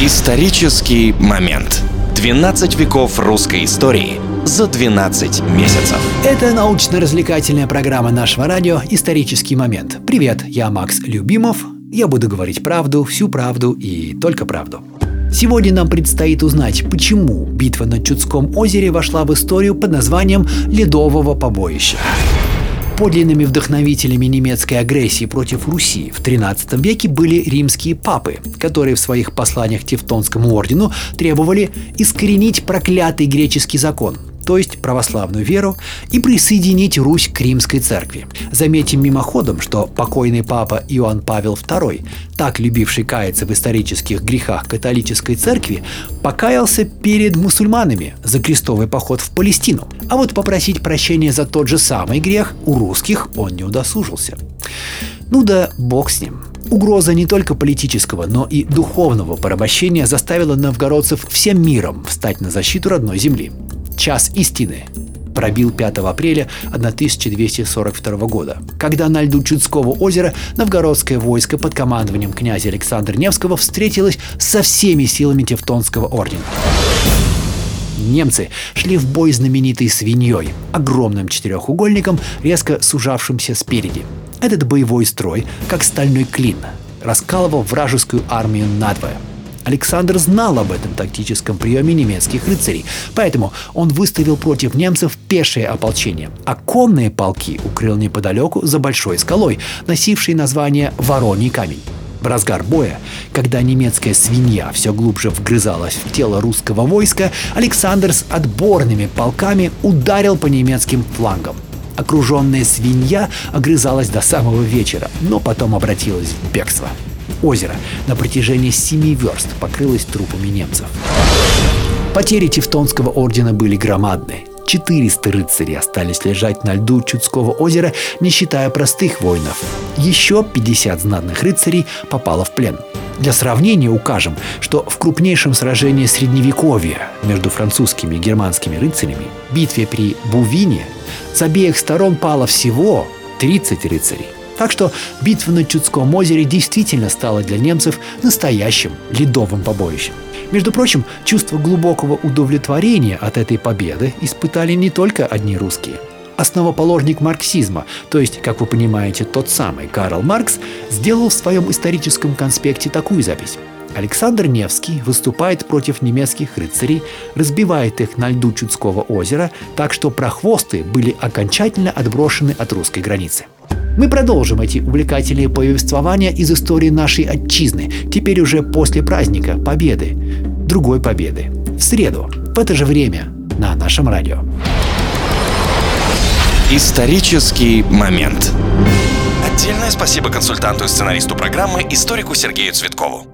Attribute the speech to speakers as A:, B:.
A: Исторический момент. 12 веков русской истории за 12 месяцев.
B: Это научно-развлекательная программа нашего радио «Исторический момент». Привет, я Макс Любимов. Я буду говорить правду, всю правду и только правду. Сегодня нам предстоит узнать, почему битва на Чудском озере вошла в историю под названием «Ледового побоища». Подлинными вдохновителями немецкой агрессии против Руси. В XIII веке были римские папы, которые в своих посланиях Тевтонскому ордену требовали искоренить проклятый греческий закон – то есть православную веру, и присоединить Русь к римской церкви. Заметим мимоходом, что покойный папа Иоанн Павел II, так любивший каяться в исторических грехах католической церкви, покаялся перед мусульманами за крестовый поход в Палестину. А вот попросить прощения за тот же самый грех у русских он не удосужился. Ну да бог с ним. Угроза не только политического, но и духовного порабощения заставила новгородцев всем миром встать на защиту родной земли. Час истины пробил 5 апреля 1242 года, когда на льду Чудского озера новгородское войско под командованием князя Александра Невского встретилось со всеми силами Тевтонского ордена. Немцы шли в бой знаменитой свиньей, огромным четырехугольником, резко сужавшимся спереди. Этот боевой строй, как стальной клин, раскалывал вражескую армию надвое – Александр знал об этом тактическом приеме немецких рыцарей, поэтому он выставил против немцев пешее ополчение, а конные полки укрыл неподалеку за большой скалой, носившей название «Вороний камень». В разгар боя, когда немецкая свинья все глубже вгрызалась в тело русского войска, Александр с отборными полками ударил по немецким флангам. Окруженная свинья огрызалась до самого вечера, но потом обратилась в бегство. Озеро на протяжении семи верст покрылось трупами немцев. Потери Тевтонского ордена были громадны. 400 рыцарей остались лежать на льду Чудского озера, не считая простых воинов. Еще 50 знатных рыцарей попало в плен. Для сравнения укажем, что в крупнейшем сражении Средневековья между французскими и германскими рыцарями, битве при Бувине, с обеих сторон пало всего 30 рыцарей. Так что битва на Чудском озере действительно стала для немцев настоящим ледовым побоищем. Между прочим, чувство глубокого удовлетворения от этой победы испытали не только одни русские. Основоположник марксизма, то есть, как вы понимаете, тот самый Карл Маркс, сделал в своем историческом конспекте такую запись. Александр Невский выступает против немецких рыцарей, разбивает их на льду Чудского озера, так что прохвосты были окончательно отброшены от русской границы. Мы продолжим эти увлекательные повествования из истории нашей отчизны, теперь уже после праздника Победы, другой Победы, в среду, в это же время, на нашем радио.
A: Исторический момент. Отдельное спасибо консультанту и сценаристу программы, историку Сергею Цветкову.